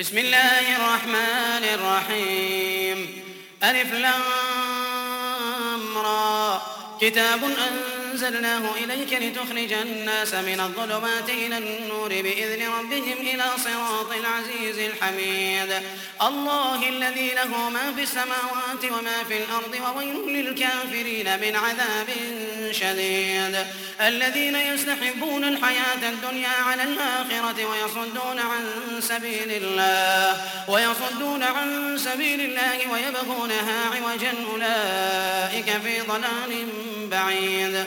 بسم الله الرحمن الرحيم. ألف لام را. كتاب أنزلناه إليك لتخرج الناس من الظلمات إلى النور بإذن ربهم إلى صراط العزيز الحميد. الله الذي له ما في السماوات وما في الأرض وويل للكافرين من عذاب شديد. الذين يستحبون الحياة الدنيا على الآخرة ويصدون عن سبيل الله ويصدون عن سبيل الله ويبغونها عوجا أولئك في ضلال بعيد.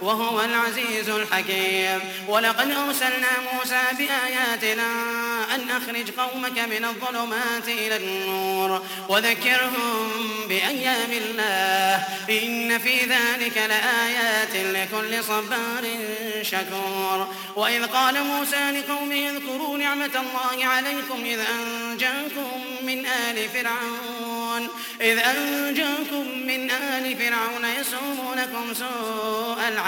وهو العزيز الحكيم. ولقد أرسلنا موسى بآياتنا أن أخرج قومك من الظلمات إلى النور وذكرهم بأيام الله. إن في ذلك لآيات لكل صبار شكور. وإذ قال موسى لقومه اذكروا نعمة الله عليكم إذ أنجاكم من آل فرعون. إذ أنجاكم من آل فرعون يسومونكم سوء العذاب.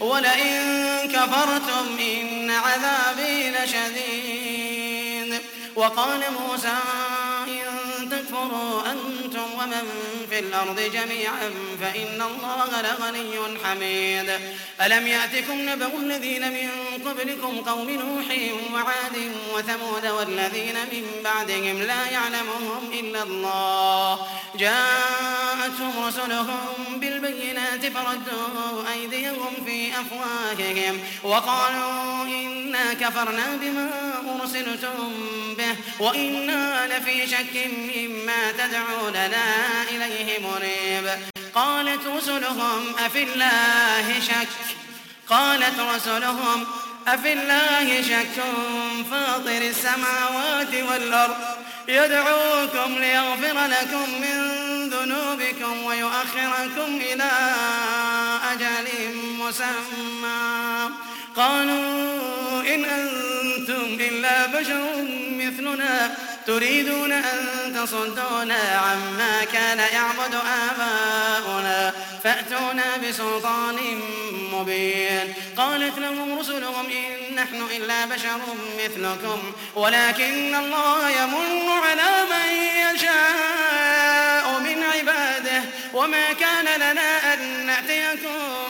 ولئن كفرتم إن عذابي لشديد. وقال موسى إن تكفروا أنتم ومن في الأرض جميعا فإن الله لغني حميد. ألم يأتكم نبأ الذين من قبلكم قوم نوح وعاد وثمود والذين من بعدهم لا يعلمهم إلا الله. جاءتهم رسلهم بالبينات فردوا أيديهم في أفواههم وقالوا إنا كفرنا بما أرسلتم به. وإنا لفي شك مما تدعوننا إليه مريب. قالت رسلهم أفي الله شك؟ قالت رسلهم أفي الله شك؟ فاطر السماوات والأرض يدعوكم ليغفر لكم من ذنوبكم ويؤخركم إلى أجل مسمى. قالوا إن أنتم إلا بشر مثلنا تريدون أن تصدونا عما كان يعبد آباؤنا فأتونا بسلطان مبين. قالت لهم رسلهم إن نحن إلا بشر مثلكم ولكن الله يمن على من يشاء من عباده وما كان لنا أن نأتيكم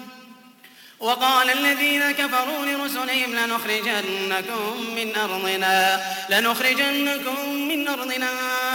وقال الذين كفروا لرسلهم لنخرجنكم من أرضنا لنخرجنكم من أرضنا.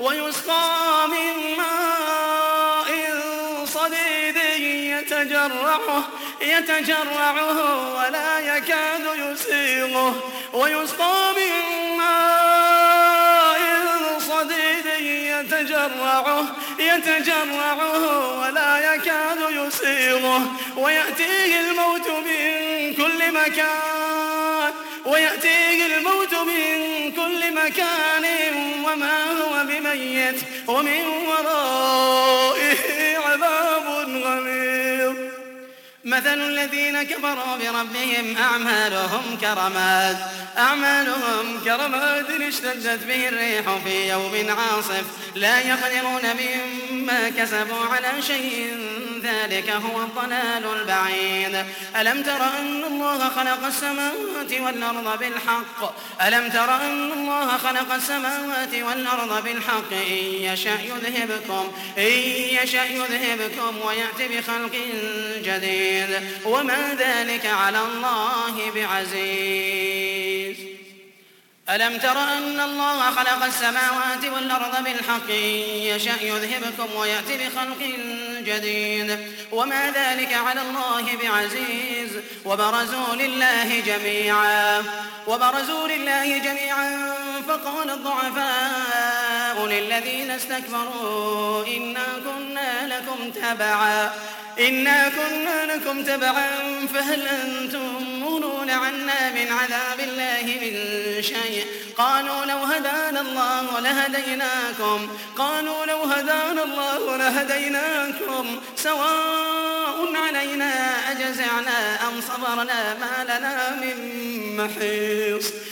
ويسقى من ماء صديد يتجرعه يتجرعه ولا يكاد يسيغه. ويسقى من ماء صديد يتجرعه يتجرعه ولا يكاد يسيغه. ويأتيه الموت من كل مكان. ويأتيه الموت من كل مكان وما هو بميت ومن ورائه مثل الذين كفروا بربهم أعمالهم كرماد. أعمالهم كرماد اشتدت به الريح في يوم عاصف. لا يقدرون مما كسبوا على شيء. ذلك هو الضلال البعيد. ألم تر أن الله خلق السماوات والأرض بالحق؟ ألم تر أن الله خلق السماوات والأرض بالحق؟ إن يشأ يذهبكم. إن يشأ يذهبكم ويأتي بخلق جديد. وما ذلك على الله بعزيز. ألم تر أن الله خلق السماوات والأرض بالحق؟ يشأ يذهبكم ويأتي بخلق جديد. وما ذلك على الله بعزيز. وبرزوا لله جميعا. وبرزوا لله جميعا. فقال الضعفاء للذين استكبروا إنا كنا لكم تبعا. إنا كنا لكم تبعا فهل أنتم مغنون عنا من عذاب الله من شيء؟ قالوا لو هدانا الله لهديناكم. قالوا لو هدانا الله لهديناكم. سواء علينا أجزعنا أم صبرنا ما لنا من محيص.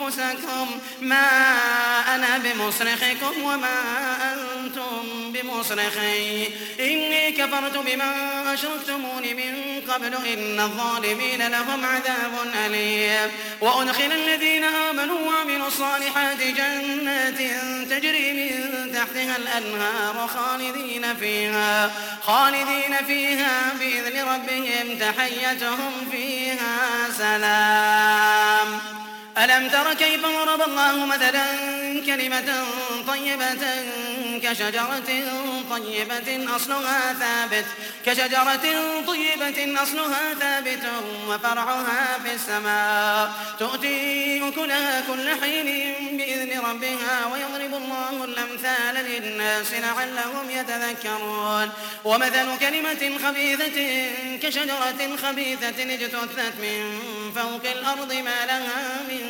أنفسكم ما أنا بمصرخكم وما أنتم بمصرخي. إني كفرت بما أشركتمون من قبل إن الظالمين لهم عذاب أليم. وأدخل الذين آمنوا وعملوا الصالحات جنات تجري من تحتها الأنهار خالدين فيها خالدين فيها بإذن ربهم تحيتهم فيها سلام. ألم تر كيف ضرب الله مثلا كلمة طيبة كشجرة طيبة أصلها ثابت كشجرة طيبة أصلها ثابت وفرعها في السماء. تؤتي أكلها كل حين بإذن ربها ويضرب الله الأمثال للناس لعلهم يتذكرون. ومثل كلمة خبيثة كشجرة خبيثة اجتثت من فوق الأرض ما لها من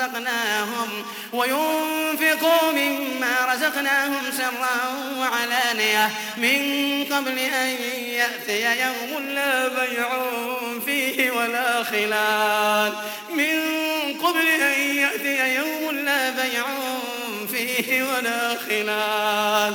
رزقناهم وينفقوا مما رزقناهم سرا وعلانية. من قبل أن يأتي يوم لا بيع فيه ولا خلال. من قبل أن يأتي يوم لا بيع فيه ولا خلال.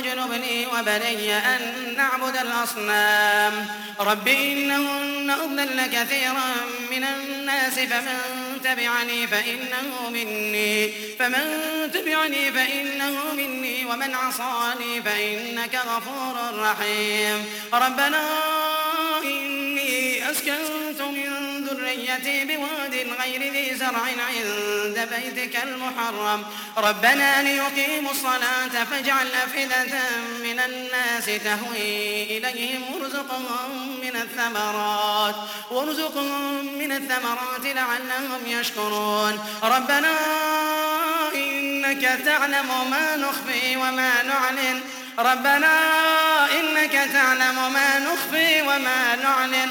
واجنبني وبني أن نعبد الأصنام. رب إنهن أضلن كثيرا من الناس فمن تبعني فإنه مني. فمن تبعني فإنه مني ومن عصاني فإنك غفور رحيم. ربنا إني أسكنت ذريتي بواد غير ذي زرع عند بيتك المحرم. ربنا ليقيموا الصلاة فاجعل أفئدة من الناس تهوي إليهم وارزقهم من الثمرات. وارزقهم من الثمرات لعلهم يشكرون. ربنا إنك تعلم ما نخفي وما نعلن. ربنا إنك تعلم ما نخفي وما نعلن.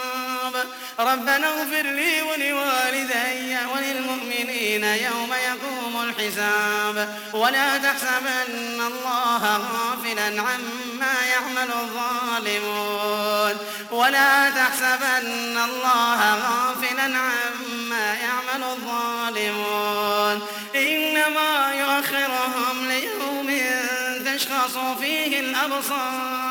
ربنا اغفر لي ولوالدي وللمؤمنين يوم يقوم الحساب. ولا تحسبن الله غافلا عما يعمل الظالمون. ولا تحسبن الله غافلا عما يعمل الظالمون. إنما يؤخرهم ليوم تشخص فيه الأبصار.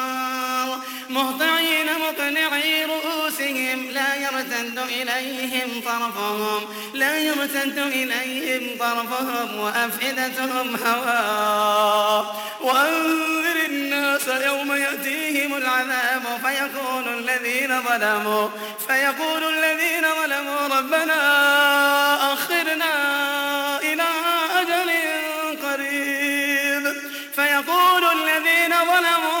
مهطعين مقنعي رؤوسهم لا يرتد إليهم طرفهم لا يرتد إليهم طرفهم وأفئدتهم هواء وأنذر الناس يوم يأتيهم العذاب فيقول الذين ظلموا فيقول الذين ظلموا ربنا أخرنا إلى أجل قريب. فيقول الذين ظلموا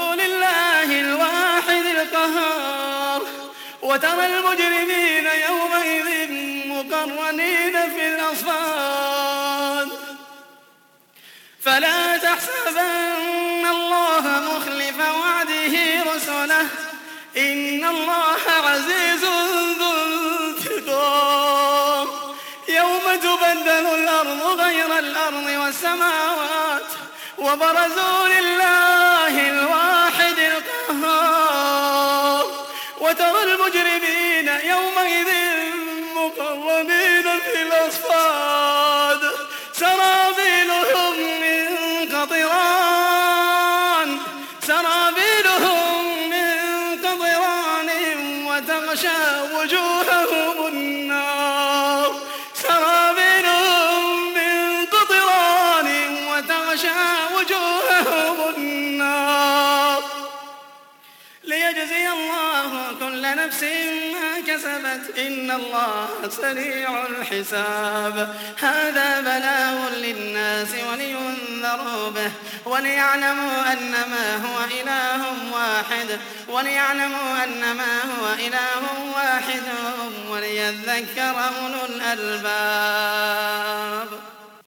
وترى المجرمين يومئذ مقرنين في الأصفاد. فلا تحسبن الله مخلف وعده رسله. إن الله عزيز ذو انتقام. يوم تبدل الأرض غير الأرض والسماوات وبرزوا لله الواحد المجرمين يومئذ مقربين في الأصفاد سرابيلهم من قطران. سرابيلهم من قطران وتغشى وجوههم النار. سرابيلهم من قطران وتغشى وجوههم النار. ليجزي الله كل نفس ما كسبت. إن الله سريع الحساب. هذا بلاغ للناس ولينذروا به. وليعلموا أنما هو إله واحد. وليعلموا أنما هو إله واحد. وليذكر أولو الألباب.